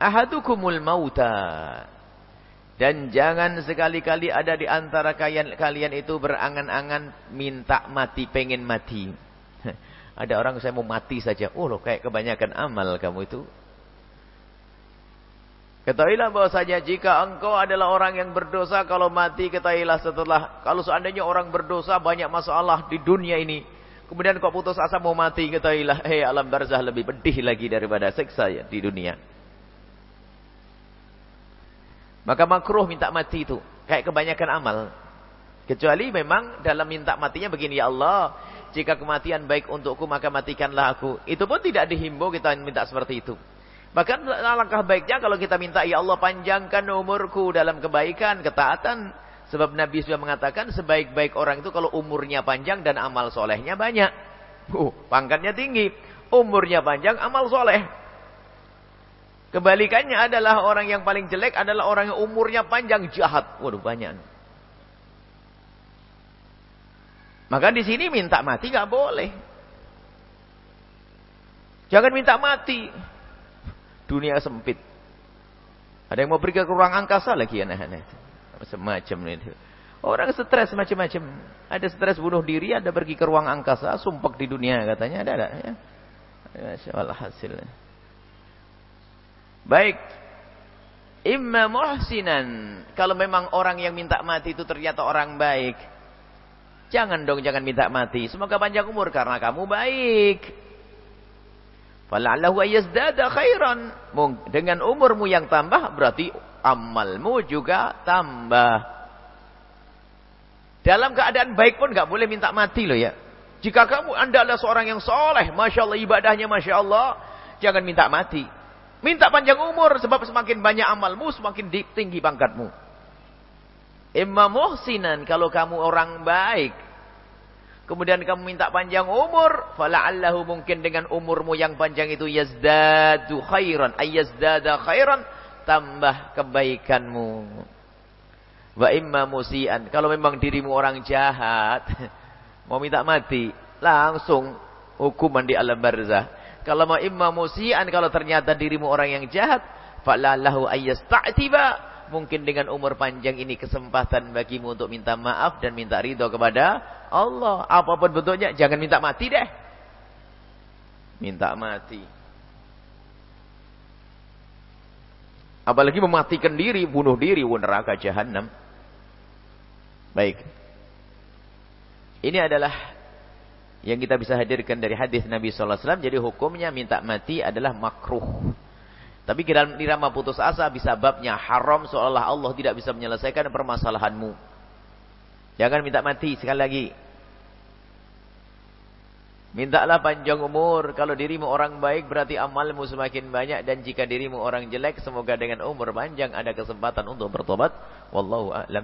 ahadukumul mauta. Dan jangan sekali-kali ada di antara kalian, kalian itu berangan-angan minta mati, pengen mati. Ada orang saya mau mati saja. Oh loh kayak kebanyakan amal kamu itu. Ketahuilah bahwasanya jika engkau adalah orang yang berdosa kalau mati ketahuilah setelah kalau seandainya orang berdosa banyak masalah di dunia ini kemudian kau putus asa mau mati ketahuilah hei alam barzah lebih pedih lagi daripada seksa ya, di dunia. Maka makruh minta mati itu kayak kebanyakan amal. Kecuali memang dalam minta matinya begini ya Allah, jika kematian baik untukku maka matikanlah aku. Itu pun tidak dihimbau kita minta seperti itu. Bahkan alangkah baiknya kalau kita minta, Ya Allah panjangkan umurku dalam kebaikan, ketaatan. Sebab Nabi sudah mengatakan sebaik-baik orang itu kalau umurnya panjang dan amal solehnya banyak. Uh, pangkatnya tinggi. Umurnya panjang, amal soleh. Kebalikannya adalah orang yang paling jelek adalah orang yang umurnya panjang, jahat. Waduh banyak. Maka di sini minta mati gak boleh. Jangan minta mati. Dunia sempit. Ada yang mau pergi ke ruang angkasa lagi aneh-aneh. Semacam itu. Orang stres macam-macam. Ada stres bunuh diri, ada pergi ke ruang angkasa, sumpah di dunia katanya. Ada, ada. Ya. Masya Allah hasilnya. Baik. Imma muhsinan. Kalau memang orang yang minta mati itu ternyata orang baik. Jangan dong, jangan minta mati. Semoga panjang umur karena kamu baik. Fala'allahu ayyazdada khairan. Dengan umurmu yang tambah berarti amalmu juga tambah. Dalam keadaan baik pun nggak boleh minta mati loh ya. Jika kamu anda adalah seorang yang soleh, masya Allah ibadahnya masya Allah, jangan minta mati. Minta panjang umur sebab semakin banyak amalmu semakin tinggi pangkatmu. Imam muhsinan kalau kamu orang baik, Kemudian kamu minta panjang umur. Fala'allahu mungkin dengan umurmu yang panjang itu yazdadu khairan. Ayyazdada khairan. Tambah kebaikanmu. Wa imma musian. Kalau memang dirimu orang jahat. Mau minta mati. Langsung hukuman di alam barzah. Kalau mau imma musian. Kalau ternyata dirimu orang yang jahat. Fala'allahu ayyasta'tiba mungkin dengan umur panjang ini kesempatan bagimu untuk minta maaf dan minta ridho kepada Allah. Apa pun bentuknya, jangan minta mati deh. Minta mati. Apalagi mematikan diri, bunuh diri, neraka jahanam. Baik. Ini adalah yang kita bisa hadirkan dari hadis Nabi sallallahu alaihi wasallam. Jadi hukumnya minta mati adalah makruh. Tapi dalam irama putus asa bisa babnya haram seolah Allah tidak bisa menyelesaikan permasalahanmu. Jangan minta mati sekali lagi. Mintalah panjang umur. Kalau dirimu orang baik berarti amalmu semakin banyak. Dan jika dirimu orang jelek semoga dengan umur panjang ada kesempatan untuk bertobat. Wallahu a'lam